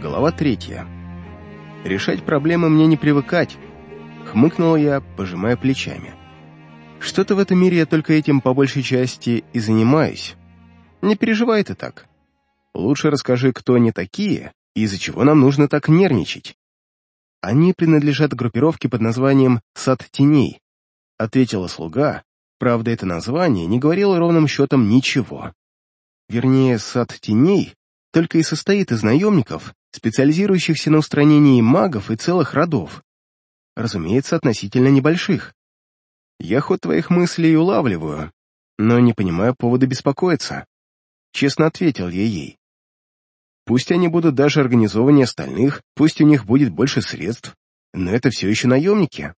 Глава третья. Решать проблемы мне не привыкать. Хмыкнул я, пожимая плечами. Что-то в этом мире я только этим по большей части и занимаюсь. Не переживай ты так. Лучше расскажи, кто они такие и из-за чего нам нужно так нервничать. Они принадлежат группировке под названием «Сад теней», ответила слуга, правда, это название не говорило ровным счетом ничего. Вернее, «Сад теней» только и состоит из наемников, специализирующихся на устранении магов и целых родов. Разумеется, относительно небольших. Я ход твоих мыслей улавливаю, но не понимаю повода беспокоиться. Честно ответил я ей. Пусть они будут даже организованнее остальных, пусть у них будет больше средств, но это все еще наемники.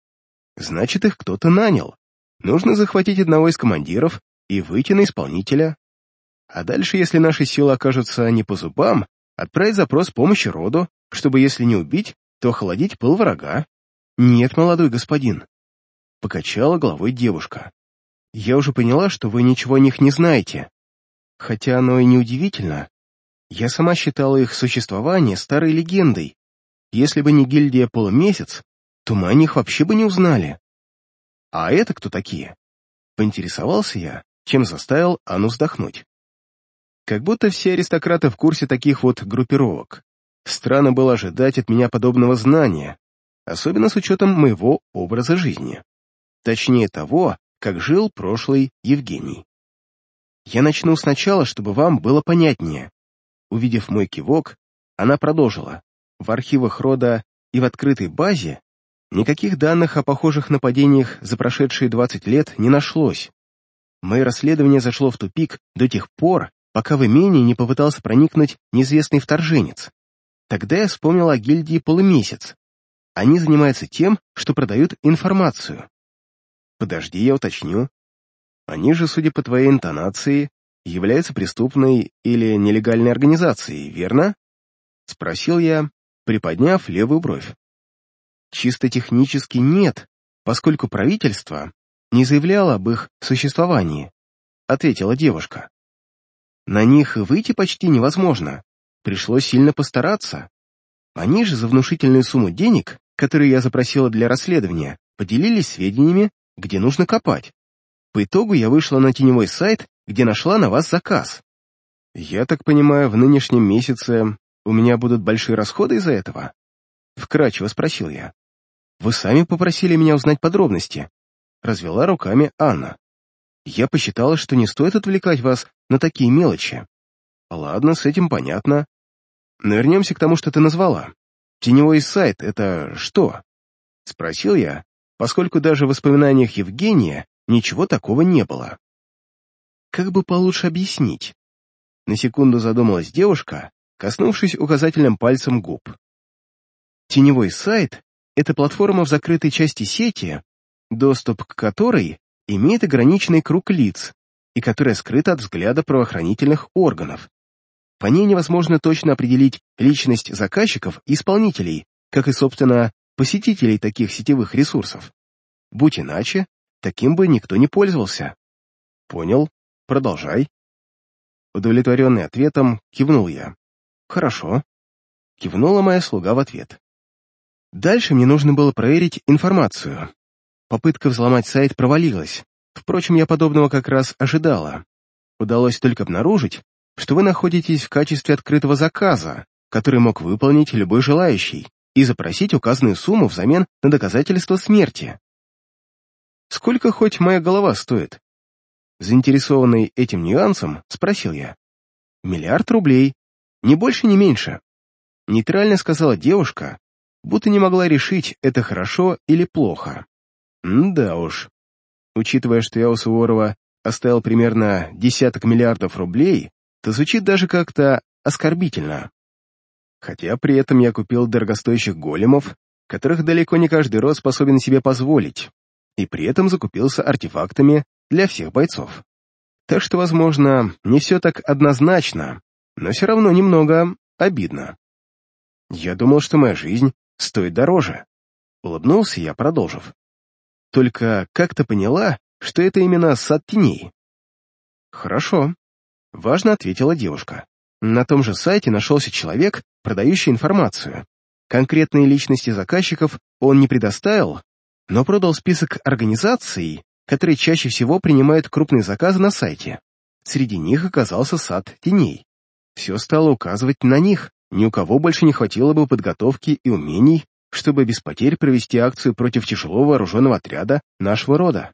Значит, их кто-то нанял. Нужно захватить одного из командиров и выйти на исполнителя. А дальше, если наши силы окажутся не по зубам, отправить запрос помощи роду, чтобы, если не убить, то охладить пыл врага. Нет, молодой господин. Покачала головой девушка. Я уже поняла, что вы ничего о них не знаете. Хотя оно и неудивительно. Я сама считала их существование старой легендой. Если бы не гильдия полумесяц, то мы о них вообще бы не узнали. А это кто такие? Поинтересовался я, чем заставил Анну вздохнуть. Как будто все аристократы в курсе таких вот группировок. Странно было ожидать от меня подобного знания, особенно с учетом моего образа жизни. Точнее того, как жил прошлый Евгений. Я начну сначала, чтобы вам было понятнее. Увидев мой кивок, она продолжила. В архивах рода и в открытой базе никаких данных о похожих нападениях за прошедшие 20 лет не нашлось. Мое расследование зашло в тупик до тех пор, пока в имение не попытался проникнуть неизвестный вторженец. Тогда я вспомнил о гильдии полумесяц. Они занимаются тем, что продают информацию. Подожди, я уточню. Они же, судя по твоей интонации, являются преступной или нелегальной организацией, верно? Спросил я, приподняв левую бровь. Чисто технически нет, поскольку правительство не заявляло об их существовании, ответила девушка. На них выйти почти невозможно. Пришлось сильно постараться. Они же за внушительную сумму денег, которую я запросила для расследования, поделились сведениями, где нужно копать. По итогу я вышла на теневой сайт, где нашла на вас заказ. Я так понимаю, в нынешнем месяце у меня будут большие расходы из-за этого? Вкратчиво спросил я. Вы сами попросили меня узнать подробности. Развела руками Анна. Я посчитала, что не стоит отвлекать вас на такие мелочи. Ладно, с этим понятно. Но вернемся к тому, что ты назвала. Теневой сайт — это что? Спросил я, поскольку даже в воспоминаниях Евгения ничего такого не было. Как бы получше объяснить? На секунду задумалась девушка, коснувшись указательным пальцем губ. Теневой сайт — это платформа в закрытой части сети, доступ к которой имеет ограниченный круг лиц и которая скрыта от взгляда правоохранительных органов. По ней невозможно точно определить личность заказчиков и исполнителей, как и, собственно, посетителей таких сетевых ресурсов. Будь иначе, таким бы никто не пользовался. Понял, продолжай. Удовлетворенный ответом, кивнул я. Хорошо. Кивнула моя слуга в ответ. Дальше мне нужно было проверить информацию, Попытка взломать сайт провалилась. Впрочем, я подобного как раз ожидала. Удалось только обнаружить, что вы находитесь в качестве открытого заказа, который мог выполнить любой желающий, и запросить указанную сумму взамен на доказательство смерти. «Сколько хоть моя голова стоит?» Заинтересованный этим нюансом, спросил я. «Миллиард рублей. Ни больше, ни меньше». Нейтрально сказала девушка, будто не могла решить, это хорошо или плохо. Да уж. Учитывая, что я у Суворова оставил примерно десяток миллиардов рублей, то звучит даже как-то оскорбительно. Хотя при этом я купил дорогостоящих големов, которых далеко не каждый род способен себе позволить, и при этом закупился артефактами для всех бойцов. Так что, возможно, не все так однозначно, но все равно немного обидно. Я думал, что моя жизнь стоит дороже. Улыбнулся я, продолжив. Только как-то поняла, что это именно сад теней. «Хорошо», — важно ответила девушка. На том же сайте нашелся человек, продающий информацию. Конкретные личности заказчиков он не предоставил, но продал список организаций, которые чаще всего принимают крупные заказы на сайте. Среди них оказался сад теней. Все стало указывать на них, ни у кого больше не хватило бы подготовки и умений, чтобы без потерь провести акцию против тяжелого вооруженного отряда нашего рода.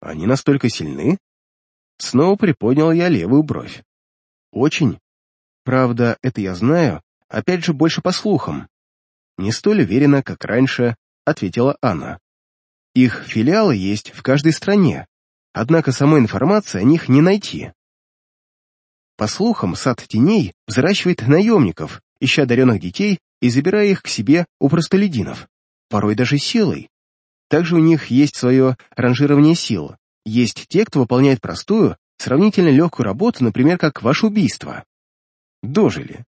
Они настолько сильны? Снова приподнял я левую бровь. Очень. Правда, это я знаю, опять же, больше по слухам. Не столь уверенно, как раньше, ответила Анна. Их филиалы есть в каждой стране, однако самой информации о них не найти. По слухам, сад теней взращивает наемников, ища одаренных детей и забирая их к себе у простолюдинов, порой даже силой. Также у них есть свое ранжирование сил. Есть те, кто выполняет простую, сравнительно легкую работу, например, как ваше убийство. Дожили.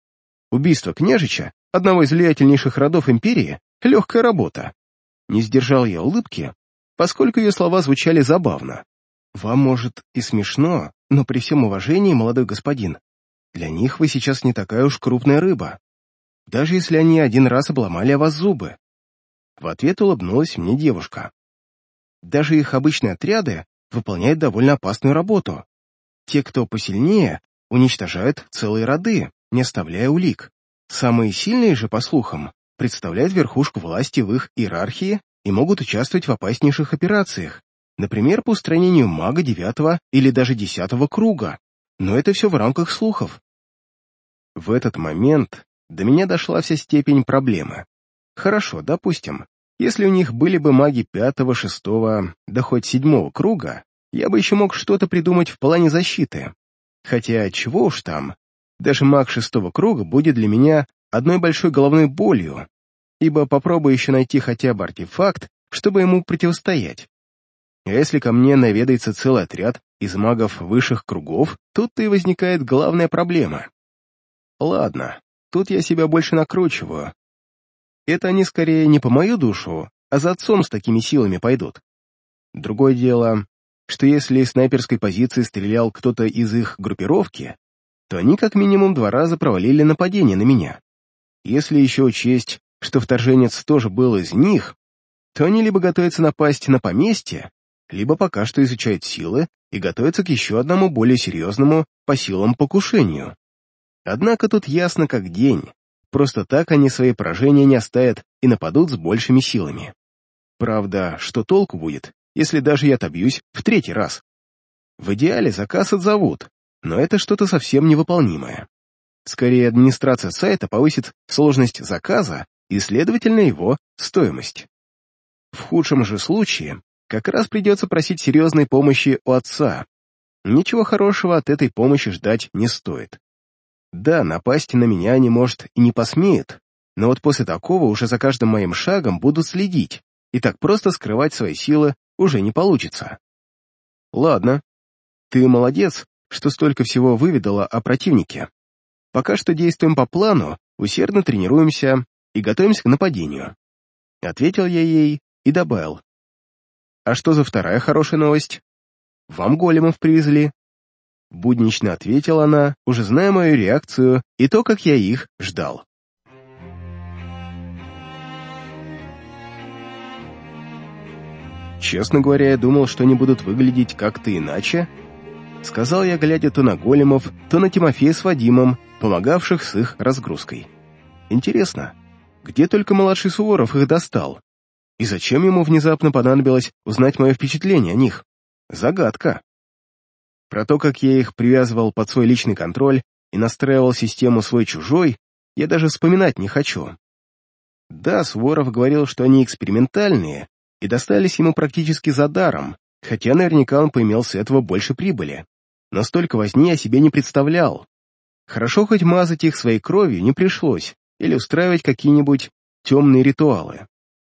Убийство княжича, одного из влиятельнейших родов империи, легкая работа. Не сдержал я улыбки, поскольку ее слова звучали забавно. Вам, может, и смешно, но при всем уважении, молодой господин, для них вы сейчас не такая уж крупная рыба. Даже если они один раз обломали о вас зубы. В ответ улыбнулась мне девушка. Даже их обычные отряды выполняют довольно опасную работу. Те, кто посильнее, уничтожают целые роды, не оставляя улик. Самые сильные же, по слухам, представляют верхушку власти в их иерархии и могут участвовать в опаснейших операциях, например, по устранению мага девятого или даже десятого круга. Но это все в рамках слухов. В этот момент до меня дошла вся степень проблемы. Хорошо, допустим, если у них были бы маги пятого, шестого, да хоть седьмого круга, я бы еще мог что-то придумать в плане защиты. Хотя, чего уж там, даже маг шестого круга будет для меня одной большой головной болью, ибо попробую еще найти хотя бы артефакт, чтобы ему противостоять. А если ко мне наведается целый отряд из магов высших кругов, тут-то и возникает главная проблема. Ладно, тут я себя больше накручиваю. Это они скорее не по мою душу, а за отцом с такими силами пойдут. Другое дело, что если из снайперской позиции стрелял кто-то из их группировки, то они как минимум два раза провалили нападение на меня. Если еще учесть, что вторженец тоже был из них, то они либо готовятся напасть на поместье, либо пока что изучают силы и готовятся к еще одному более серьезному по силам покушению. Однако тут ясно как день, просто так они свои поражения не оставят и нападут с большими силами. Правда, что толку будет, если даже я отобьюсь в третий раз? В идеале заказ отзовут, но это что-то совсем невыполнимое. Скорее, администрация сайта повысит сложность заказа и, следовательно, его стоимость. В худшем же случае как раз придется просить серьезной помощи у отца. Ничего хорошего от этой помощи ждать не стоит. Да, напасть на меня они, может, и не посмеют, но вот после такого уже за каждым моим шагом будут следить, и так просто скрывать свои силы уже не получится. Ладно, ты молодец, что столько всего выведала о противнике. Пока что действуем по плану, усердно тренируемся и готовимся к нападению. Ответил я ей и добавил. А что за вторая хорошая новость? Вам големов привезли. Буднично ответила она, уже зная мою реакцию и то, как я их ждал. Честно говоря, я думал, что они будут выглядеть как-то иначе, сказал я, глядя то на големов, то на Тимофея с Вадимом, помогавших с их разгрузкой. Интересно, где только младший Суворов их достал? И зачем ему внезапно понадобилось узнать мое впечатление о них? Загадка. Про то, как я их привязывал под свой личный контроль и настраивал систему свой-чужой, я даже вспоминать не хочу. Да, Суворов говорил, что они экспериментальные, и достались ему практически за даром, хотя наверняка он поимел с этого больше прибыли. Но столько возни я себе не представлял. Хорошо хоть мазать их своей кровью не пришлось, или устраивать какие-нибудь темные ритуалы.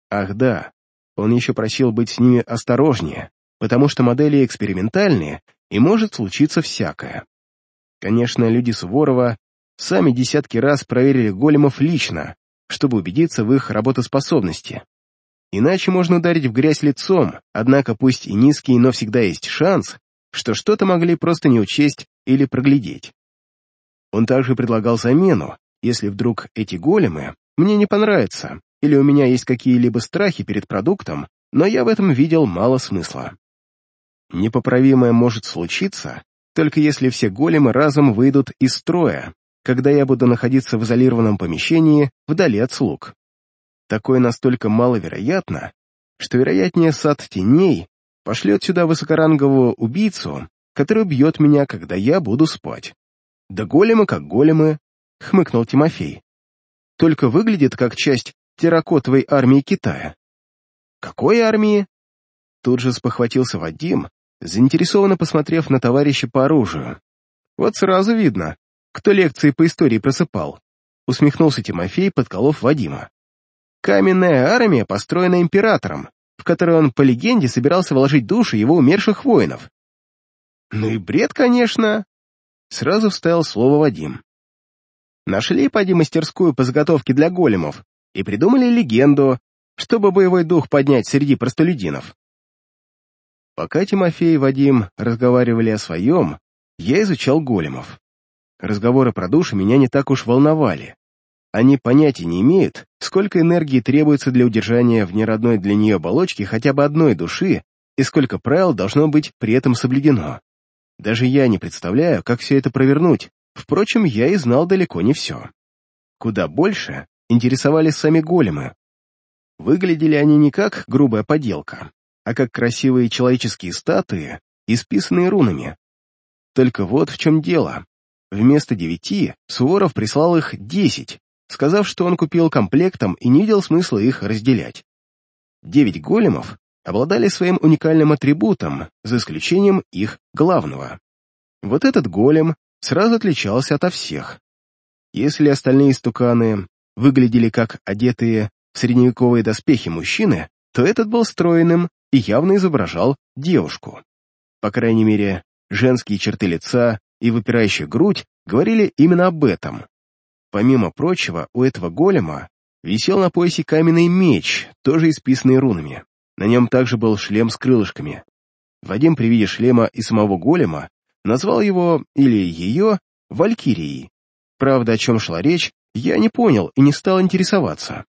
Ах да, он еще просил быть с ними осторожнее, потому что модели экспериментальные, и может случиться всякое. Конечно, люди Суворова сами десятки раз проверили големов лично, чтобы убедиться в их работоспособности. Иначе можно ударить в грязь лицом, однако пусть и низкий, но всегда есть шанс, что что-то могли просто не учесть или проглядеть. Он также предлагал замену, если вдруг эти големы мне не понравятся, или у меня есть какие-либо страхи перед продуктом, но я в этом видел мало смысла. Непоправимое может случиться, только если все големы разом выйдут из строя, когда я буду находиться в изолированном помещении вдали от слуг. Такое настолько маловероятно, что вероятнее сад теней пошлет сюда высокорангового убийцу, который убьет меня, когда я буду спать. Да големы как големы, — хмыкнул Тимофей. Только выглядит как часть терракотовой армии Китая. Какой армии? Тут же спохватился Вадим, заинтересованно посмотрев на товарища по оружию. Вот сразу видно, кто лекции по истории просыпал. Усмехнулся Тимофей, подколов Вадима. Каменная армия, построена императором, в которой он, по легенде, собирался вложить души его умерших воинов. Ну и бред, конечно. Сразу вставил слово Вадим. Нашли, поди, мастерскую по заготовке для големов и придумали легенду, чтобы боевой дух поднять среди простолюдинов. Пока Тимофей и Вадим разговаривали о своем, я изучал големов. Разговоры про души меня не так уж волновали. Они понятия не имеют, сколько энергии требуется для удержания в неродной для нее оболочки хотя бы одной души и сколько правил должно быть при этом соблюдено. Даже я не представляю, как все это провернуть, впрочем, я и знал далеко не все. Куда больше интересовались сами големы. Выглядели они не как грубая поделка, а как красивые человеческие статуи, исписанные рунами. Только вот в чем дело. Вместо девяти Суворов прислал их десять, сказав, что он купил комплектом и не видел смысла их разделять. Девять големов обладали своим уникальным атрибутом, за исключением их главного. Вот этот голем сразу отличался ото всех. Если остальные стуканы выглядели как одетые в средневековые доспехи мужчины, то этот был стройным и явно изображал девушку. По крайней мере, женские черты лица и выпирающая грудь говорили именно об этом. Помимо прочего, у этого голема висел на поясе каменный меч, тоже исписанный рунами. На нем также был шлем с крылышками. Вадим при виде шлема и самого голема назвал его или ее Валькирией. Правда, о чем шла речь, я не понял и не стал интересоваться.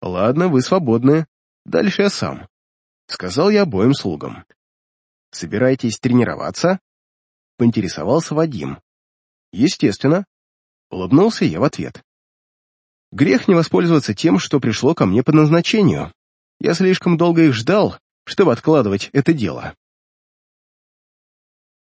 «Ладно, вы свободны. Дальше я сам», — сказал я обоим слугам. «Собираетесь тренироваться?» — поинтересовался Вадим. «Естественно», — улыбнулся я в ответ. «Грех не воспользоваться тем, что пришло ко мне по назначению. Я слишком долго их ждал, чтобы откладывать это дело».